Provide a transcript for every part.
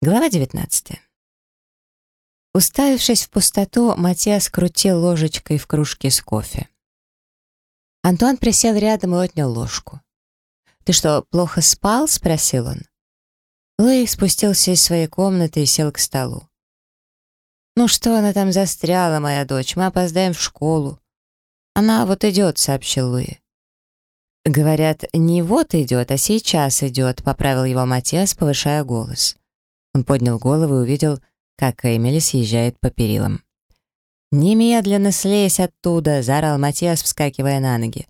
Глава 19. Уставившись в пустоту, Матиас крутил ложечкой в кружке с кофе. Антуан присел рядом и отнял ложку. «Ты что, плохо спал?» — спросил он. Луи спустился из своей комнаты и сел к столу. «Ну что она там застряла, моя дочь? Мы опоздаем в школу». «Она вот идет», — сообщил Луи. «Говорят, не вот идет, а сейчас идет», — поправил его Матиас, повышая голос. Он поднял голову и увидел, как Эмили съезжает по перилам. «Немедленно слезь оттуда!» — заорал Матиас, вскакивая на ноги.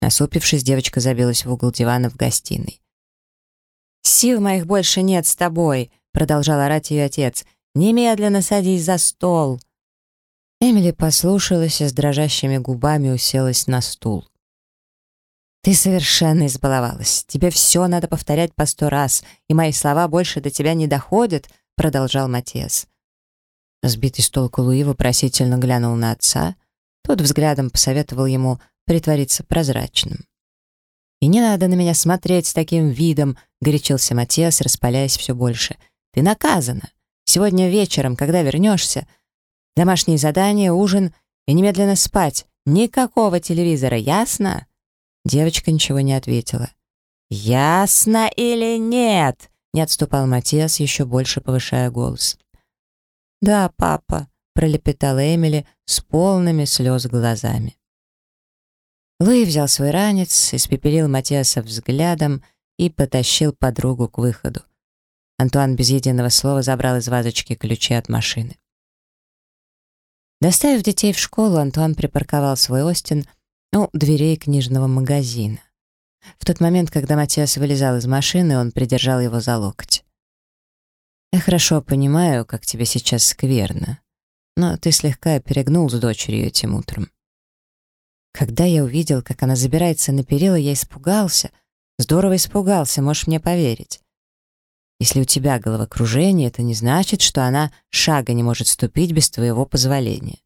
Насупившись, девочка забилась в угол дивана в гостиной. «Сил моих больше нет с тобой!» — продолжал орать ее отец. «Немедленно садись за стол!» Эмили послушалась и с дрожащими губами уселась на стул. «Ты совершенно избаловалась. Тебе все надо повторять по сто раз, и мои слова больше до тебя не доходят», — продолжал Матиас. Сбитый с толку Луи вопросительно глянул на отца. Тот взглядом посоветовал ему притвориться прозрачным. «И не надо на меня смотреть с таким видом», — горячился Матиас, распаляясь все больше. «Ты наказана. Сегодня вечером, когда вернешься, домашние задания, ужин и немедленно спать. Никакого телевизора, ясно?» Девочка ничего не ответила. «Ясно или нет?» — не отступал Матиас, еще больше повышая голос. «Да, папа», — пролепетала Эмили с полными слез глазами. Луи взял свой ранец, испепелил Матиаса взглядом и потащил подругу к выходу. Антуан без единого слова забрал из вазочки ключи от машины. Доставив детей в школу, Антуан припарковал свой Остин у дверей книжного магазина. В тот момент, когда Матиас вылезал из машины, он придержал его за локоть. «Я хорошо понимаю, как тебе сейчас скверно, но ты слегка перегнул с дочерью этим утром». Когда я увидел, как она забирается на перила, я испугался. Здорово испугался, можешь мне поверить. Если у тебя головокружение, это не значит, что она шага не может ступить без твоего позволения.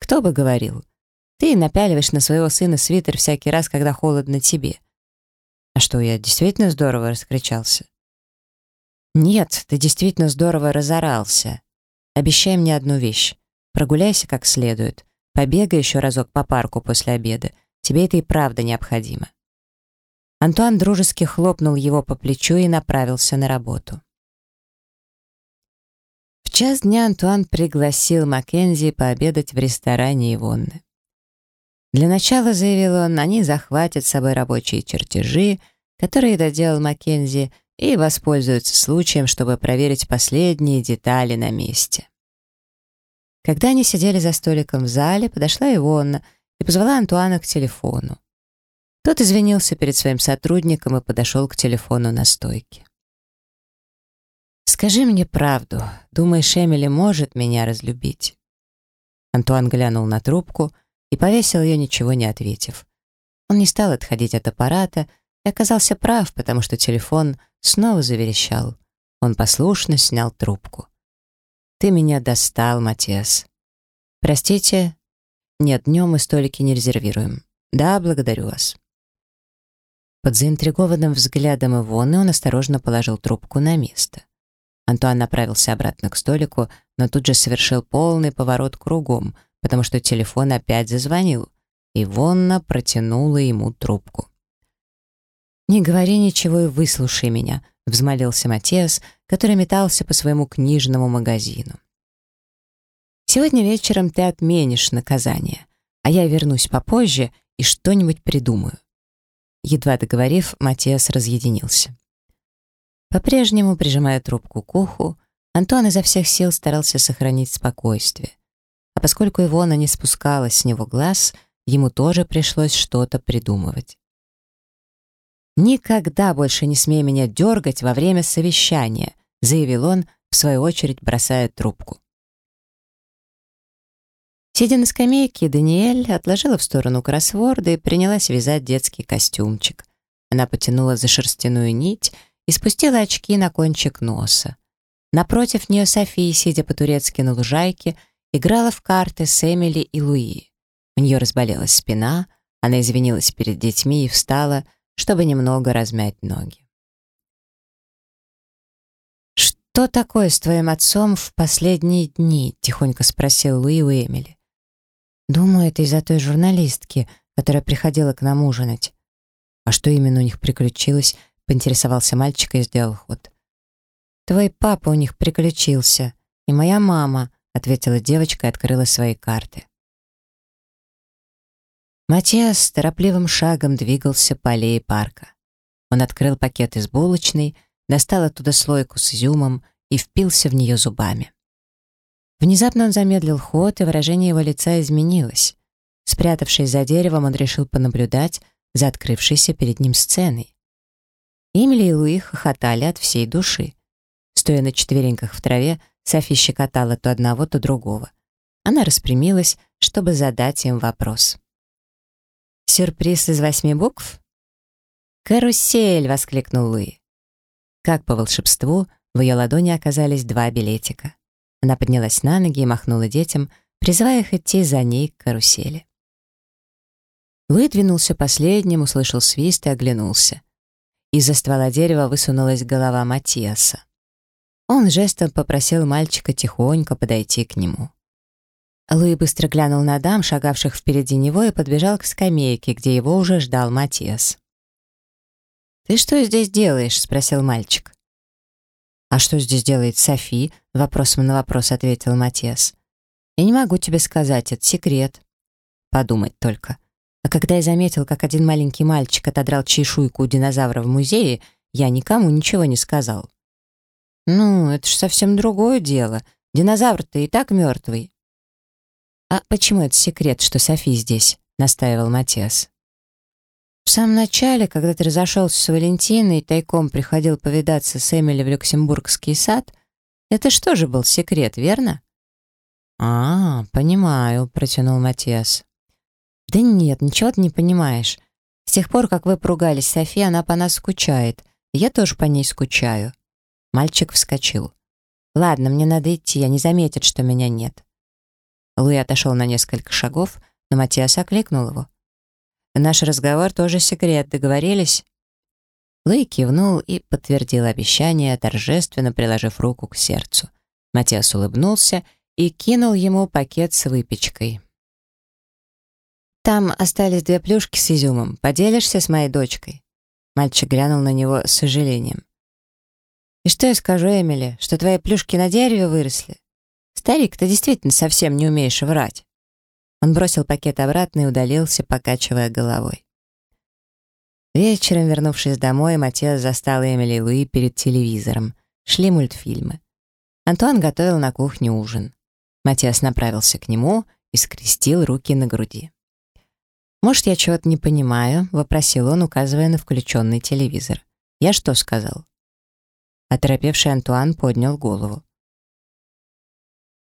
Кто бы говорил, ты напяливаешь на своего сына свитер всякий раз, когда холодно тебе. А что, я действительно здорово раскричался? Нет, ты действительно здорово разорался. Обещай мне одну вещь. Прогуляйся как следует. Побегай еще разок по парку после обеда. Тебе это и правда необходимо. Антуан дружески хлопнул его по плечу и направился на работу. В час дня Антуан пригласил Маккензи пообедать в ресторане Ивонны. Для начала, заявил он, они захватят с собой рабочие чертежи, которые доделал Маккензи, и воспользуются случаем, чтобы проверить последние детали на месте. Когда они сидели за столиком в зале, подошла Ивонна и позвала Антуана к телефону. Тот извинился перед своим сотрудником и подошел к телефону на стойке. «Скажи мне правду. Думаешь, Эмили может меня разлюбить?» Антуан глянул на трубку — и повесил ее, ничего не ответив. Он не стал отходить от аппарата и оказался прав, потому что телефон снова заверещал. Он послушно снял трубку. «Ты меня достал, Матиас». «Простите?» «Нет, днем мы столики не резервируем». «Да, благодарю вас». Под заинтригованным взглядом Ивоны он осторожно положил трубку на место. Антуан направился обратно к столику, но тут же совершил полный поворот кругом, потому что телефон опять зазвонил, и Вонна протянула ему трубку. «Не говори ничего и выслушай меня», — взмолился Матиас, который метался по своему книжному магазину. «Сегодня вечером ты отменишь наказание, а я вернусь попозже и что-нибудь придумаю». Едва договорив, Матиас разъединился. По-прежнему, прижимая трубку к уху, Антуан изо всех сил старался сохранить спокойствие. А поскольку Ивона не спускала с него глаз, ему тоже пришлось что-то придумывать. «Никогда больше не смей меня дергать во время совещания», заявил он, в свою очередь бросая трубку. Сидя на скамейке, Даниэль отложила в сторону кроссворда и принялась вязать детский костюмчик. Она потянула за шерстяную нить и спустила очки на кончик носа. Напротив нее София, сидя по-турецки на лужайке, играла в карты с Эмили и Луи. У нее разболелась спина, она извинилась перед детьми и встала, чтобы немного размять ноги. «Что такое с твоим отцом в последние дни?» — тихонько спросил Луи у Эмили. «Думаю, это из-за той журналистки, которая приходила к нам ужинать». «А что именно у них приключилось?» — поинтересовался мальчик и сделал ход. «Твой папа у них приключился, и моя мама», — ответила девочка и открыла свои карты. Матиас торопливым шагом двигался по аллее парка. Он открыл пакет из булочной, достал оттуда слойку с изюмом и впился в нее зубами. Внезапно он замедлил ход, и выражение его лица изменилось. Спрятавшись за деревом, он решил понаблюдать за открывшейся перед ним сценой. Эмили и Луи хохотали от всей души. Стоя на четвереньках в траве, Софи щекотала то одного, то другого. Она распрямилась, чтобы задать им вопрос. «Сюрприз из восьми букв?» «Карусель!» — воскликнул Луи. Как по волшебству, в ее ладони оказались два билетика. Она поднялась на ноги и махнула детям, призывая их идти за ней к карусели. Луи двинулся последним, услышал свист и оглянулся. Из-за ствола дерева высунулась голова Матиаса. Он жестом попросил мальчика тихонько подойти к нему. Луи быстро глянул на дам, шагавших впереди него, и подбежал к скамейке, где его уже ждал Матиас. «Ты что здесь делаешь?» — спросил мальчик. «А что здесь делает Софи?» — вопросом на вопрос ответил Матиас. «Я не могу тебе сказать, это секрет». Подумать только. А когда я заметил, как один маленький мальчик отодрал чешуйку у динозавра в музее, я никому ничего не сказал. «Ну, это ж совсем другое дело. Динозавр-то и так мертвый». «А почему это секрет, что Софи здесь?» — настаивал Матиас. В самом начале, когда ты разошелся с Валентиной и тайком приходил повидаться с Эмили в Люксембургский сад, это что же был секрет, верно? «А, понимаю», — протянул Матиас. «Да нет, ничего ты не понимаешь. С тех пор, как вы поругались с Софи, она по нас скучает. Я тоже по ней скучаю». Мальчик вскочил. «Ладно, мне надо идти, я не заметит, что меня нет». Луи отошел на несколько шагов, но Матиас окликнул его. Наш разговор тоже секрет, договорились?» Луи кивнул и подтвердил обещание, торжественно приложив руку к сердцу. Матиас улыбнулся и кинул ему пакет с выпечкой. «Там остались две плюшки с изюмом. Поделишься с моей дочкой?» Мальчик глянул на него с сожалением. «И что я скажу Эмили, что твои плюшки на дереве выросли? Старик, ты действительно совсем не умеешь врать». Он бросил пакет обратно и удалился, покачивая головой. Вечером, вернувшись домой, Матиас застал Эмили и Луи перед телевизором. Шли мультфильмы. Антуан готовил на кухне ужин. Матиас направился к нему и скрестил руки на груди. «Может, я чего-то не понимаю?» — вопросил он, указывая на включенный телевизор. «Я что сказал?» Оторопевший Антуан поднял голову.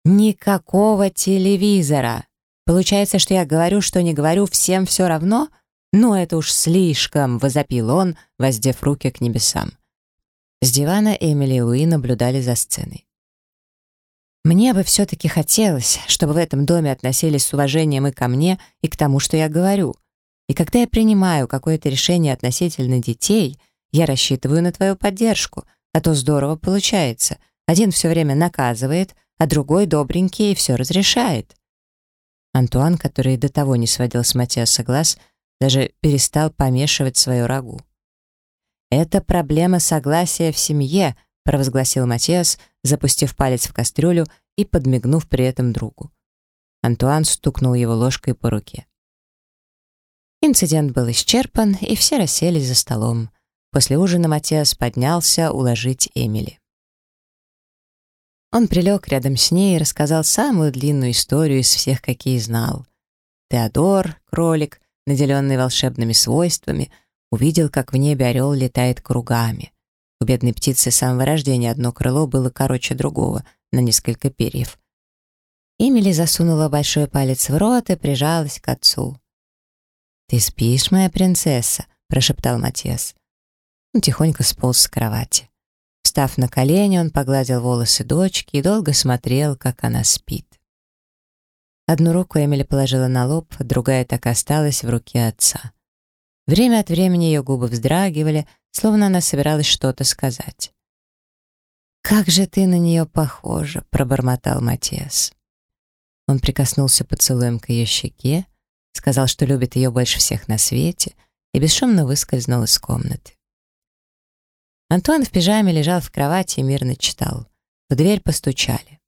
«Никакого телевизора!» Получается, что я говорю, что не говорю, всем все равно? Ну, это уж слишком, возопил он, воздев руки к небесам. С дивана Эмили и Луи наблюдали за сценой. Мне бы все-таки хотелось, чтобы в этом доме относились с уважением и ко мне, и к тому, что я говорю. И когда я принимаю какое-то решение относительно детей, я рассчитываю на твою поддержку, а то здорово получается. Один все время наказывает, а другой добренький и все разрешает. Антуан, который до того не сводил с Матиаса глаз, даже перестал помешивать свою рагу. «Это проблема согласия в семье», — провозгласил Матиас, запустив палец в кастрюлю и подмигнув при этом другу. Антуан стукнул его ложкой по руке. Инцидент был исчерпан, и все расселись за столом. После ужина Матиас поднялся уложить Эмили. Он прилег рядом с ней и рассказал самую длинную историю из всех, какие знал. Теодор, кролик, наделенный волшебными свойствами, увидел, как в небе орел летает кругами. У бедной птицы с самого рождения одно крыло было короче другого, на несколько перьев. Эмили засунула большой палец в рот и прижалась к отцу. «Ты спишь, моя принцесса?» — прошептал Матиас. Он тихонько сполз с кровати. Встав на колени, он погладил волосы дочки и долго смотрел, как она спит. Одну руку Эмили положила на лоб, другая так осталась в руке отца. Время от времени ее губы вздрагивали, словно она собиралась что-то сказать. «Как же ты на нее похожа!» — пробормотал Матиас. Он прикоснулся поцелуем к ее щеке, сказал, что любит ее больше всех на свете, и бесшумно выскользнул из комнаты. Антуан в пижаме лежал в кровати и мирно читал. В дверь постучали.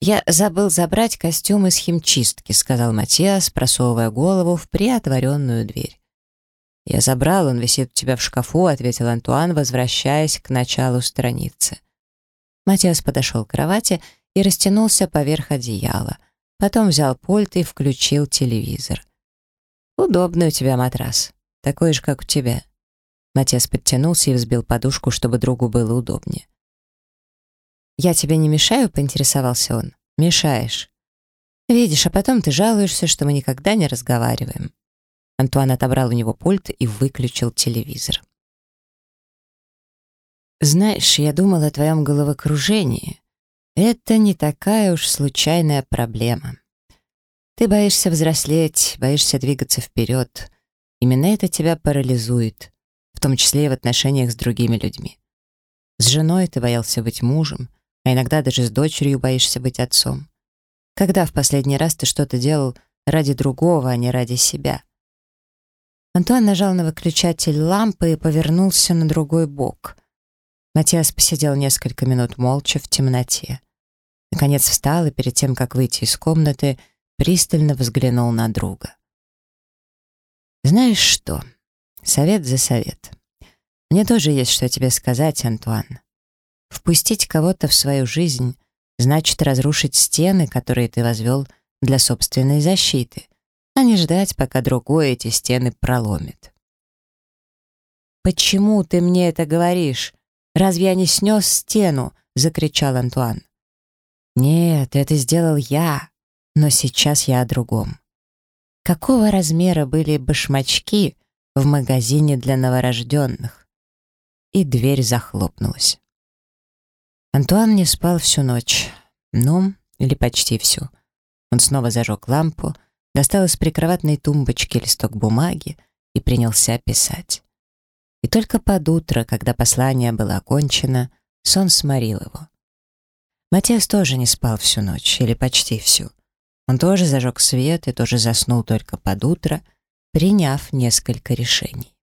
«Я забыл забрать костюм из химчистки», — сказал Матиас, просовывая голову в приотворенную дверь. «Я забрал, он висит у тебя в шкафу», — ответил Антуан, возвращаясь к началу страницы. Матиас подошел к кровати и растянулся поверх одеяла. Потом взял пульт и включил телевизор. «Удобный у тебя матрас, такой же, как у тебя». Матиас подтянулся и взбил подушку, чтобы другу было удобнее. «Я тебе не мешаю?» — поинтересовался он. «Мешаешь». «Видишь, а потом ты жалуешься, что мы никогда не разговариваем». Антуан отобрал у него пульт и выключил телевизор. «Знаешь, я думал о твоем головокружении. Это не такая уж случайная проблема. Ты боишься взрослеть, боишься двигаться вперед. Именно это тебя парализует, в том числе и в отношениях с другими людьми. С женой ты боялся быть мужем, а иногда даже с дочерью боишься быть отцом. Когда в последний раз ты что-то делал ради другого, а не ради себя? Антуан нажал на выключатель лампы и повернулся на другой бок. Матиас посидел несколько минут молча в темноте. Наконец встал и перед тем, как выйти из комнаты, пристально взглянул на друга. «Знаешь что? Совет за совет. Мне тоже есть что тебе сказать, Антуан. Впустить кого-то в свою жизнь значит разрушить стены, которые ты возвел для собственной защиты, а не ждать, пока другой эти стены проломит. «Почему ты мне это говоришь? Разве я не снес стену?» — закричал Антуан. «Нет, это сделал я, но сейчас я о другом. Какого размера были башмачки в магазине для новорожденных?» И дверь захлопнулась. Антуан не спал всю ночь. Ну, или почти всю. Он снова зажег лампу, достал из прикроватной тумбочки листок бумаги и принялся писать. И только под утро, когда послание было окончено, сон сморил его. Матиас тоже не спал всю ночь, или почти всю. Он тоже зажег свет и тоже заснул только под утро, приняв несколько решений.